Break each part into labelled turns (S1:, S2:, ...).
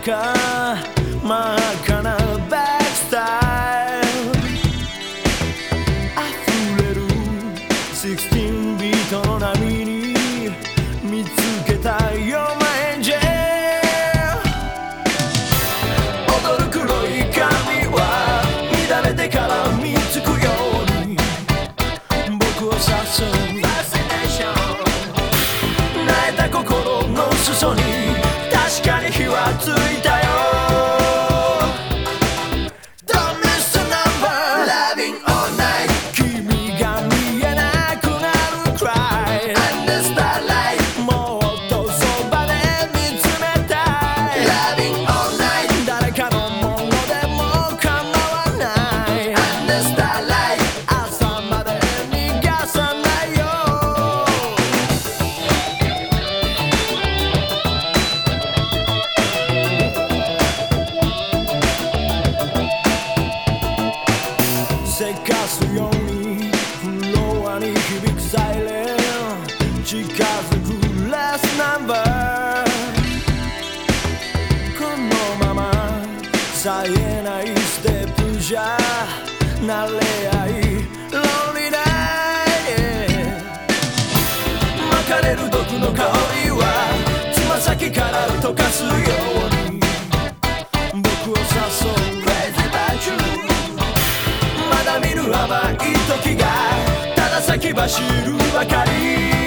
S1: 中真っ赤さえないステップじゃ慣れ合いロリライ巻かれる毒の香りはつま先から溶かすように僕を誘う。Crazy b まだ見ぬ甘い時がただ先走るばかり。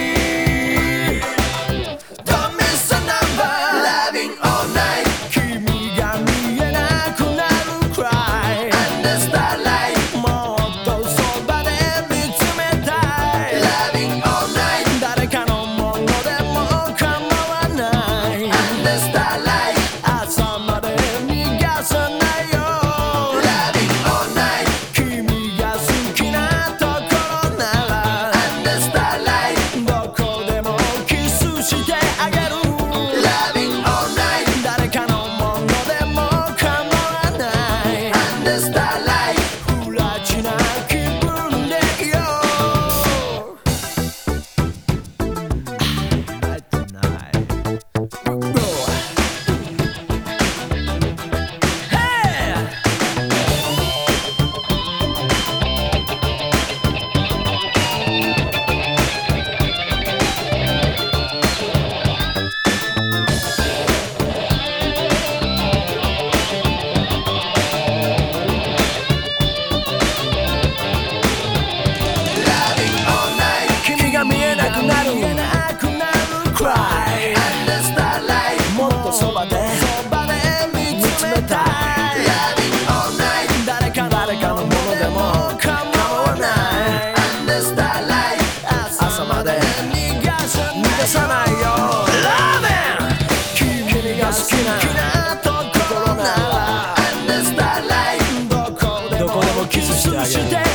S1: Yeah. どこでもキスしてあげる